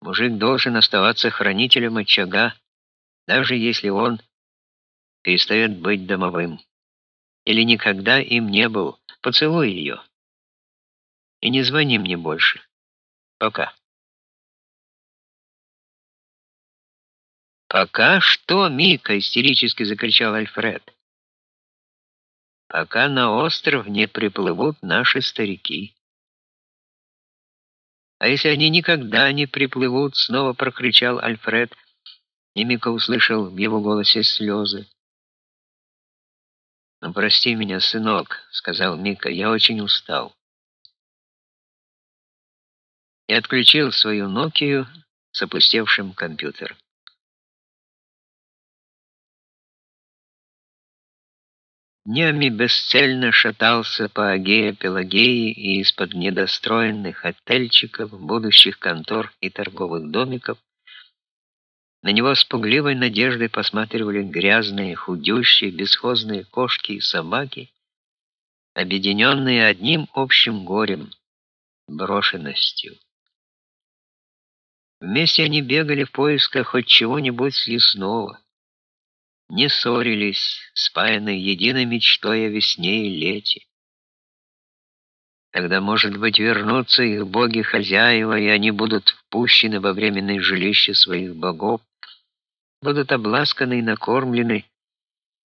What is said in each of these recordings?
Мужик должен оставаться хранителем очага, даже если он перестает быть домовым. Или никогда им не был. Поцелуй ее. И не звони мне больше. Пока. «Пока что, Мика!» — истерически закричал Альфред. «Пока на остров не приплывут наши старики». «А если они никогда не приплывут?» — снова прокричал Альфред, и Мика услышал в его голосе слезы. «Ну, прости меня, сынок», — сказал Мика, — «я очень устал». И отключил свою Nokia с опустевшим компьютером. Днями бесцельно шатался по Агее Пелагеи и из-под недостроенных отельчиков, будущих контор и торговых домиков на него с пугливой надеждой посматривали грязные, худющие, бесхозные кошки и собаки, объединенные одним общим горем — брошенностью. Вместе они бегали в поисках хоть чего-нибудь съестного не ссорились, спаянные единой мечтой о весне и лете. Тогда, может быть, вернутся их боги-хозяева, и они будут впущены во временное жилище своих богов, будут обласканы и накормлены,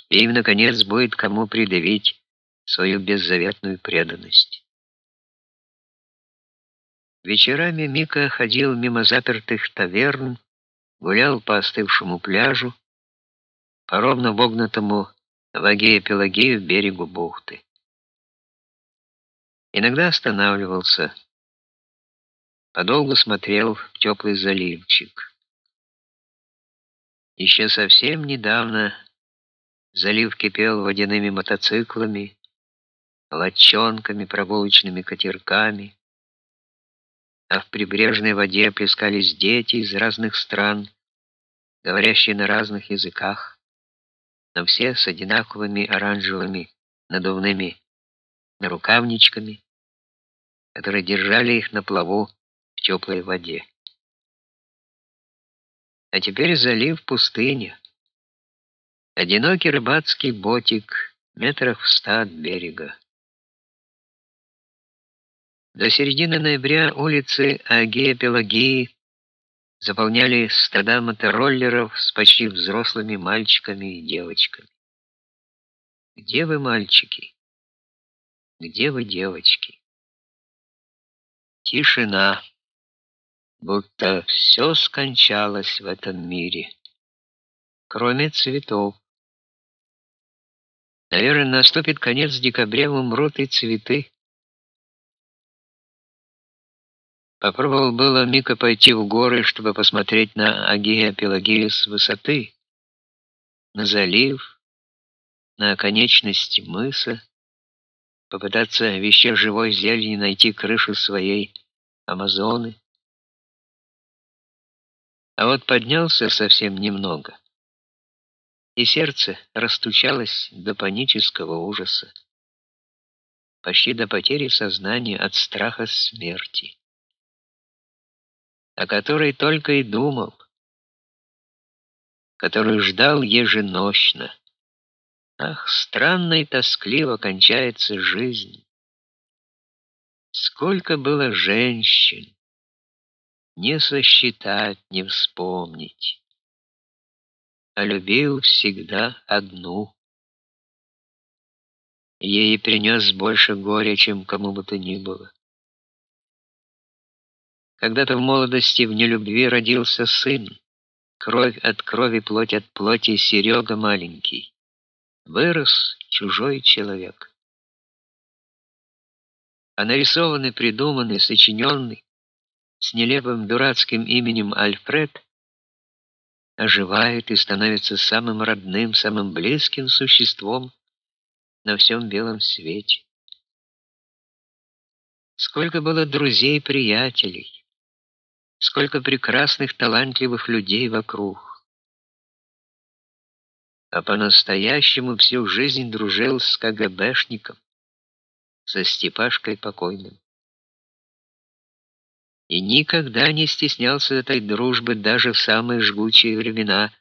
и им, наконец, будет кому придавить свою беззаветную преданность. Вечерами Мика ходил мимо запертых таверн, гулял по остывшему пляжу, по ровно вогнутому в Агея-Пелагею берегу бухты. Иногда останавливался, подолгу смотрел в теплый заливчик. Еще совсем недавно залив кипел водяными мотоциклами, лодчонками, прогулочными катерками, а в прибрежной воде плескались дети из разных стран, говорящие на разных языках но все с одинаковыми оранжевыми надувными нарукавничками, которые держали их на плаву в теплой воде. А теперь залив пустыня. Одинокий рыбацкий ботик метрах в ста от берега. До середины ноября улицы Агея-Пелагии заполняли стада мотороллеров с почти взрослыми мальчиками и девочками. Где вы, мальчики? Где вы, девочки? Тишина, будто все скончалось в этом мире, кроме цветов. Наверное, наступит конец декабря, умрут и цветы. Попробовал было Мика пойти в горы, чтобы посмотреть на Агия Пелагею с высоты, на залив, на конечность мыса, попытаться в еще живой зелени найти крышу своей Амазоны. А вот поднялся совсем немного, и сердце растучалось до панического ужаса, почти до потери сознания от страха смерти о которой только и думал, которую ждал еженочно. Ах, странно и тоскливо кончается жизнь. Сколько было женщин, не сосчитать, не вспомнить. А любил всегда одну. Ей принес больше горя, чем кому бы то ни было. Когда-то в молодости в нелюбви родился сын. Кровь от крови, плоть от плоти, Серега маленький. Вырос чужой человек. А нарисованный, придуманный, сочиненный, с нелепым дурацким именем Альфред, оживает и становится самым родным, самым близким существом на всем белом свете. Сколько было друзей-приятелей, сколько прекрасных, талантливых людей вокруг. А по-настоящему всю жизнь дружил с КГБшником, со Степашкой покойным. и никогда не стеснялся этой дружбы даже в самые жгучие времена,